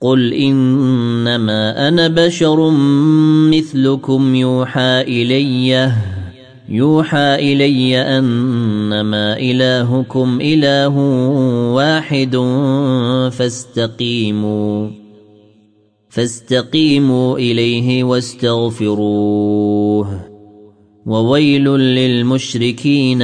قل انما أنا بشر مثلكم يوحى الي يوحى الي انما الهكم اله واحد فاستقيموا فاستقيموا اليه واستغفروه وويل للمشركين.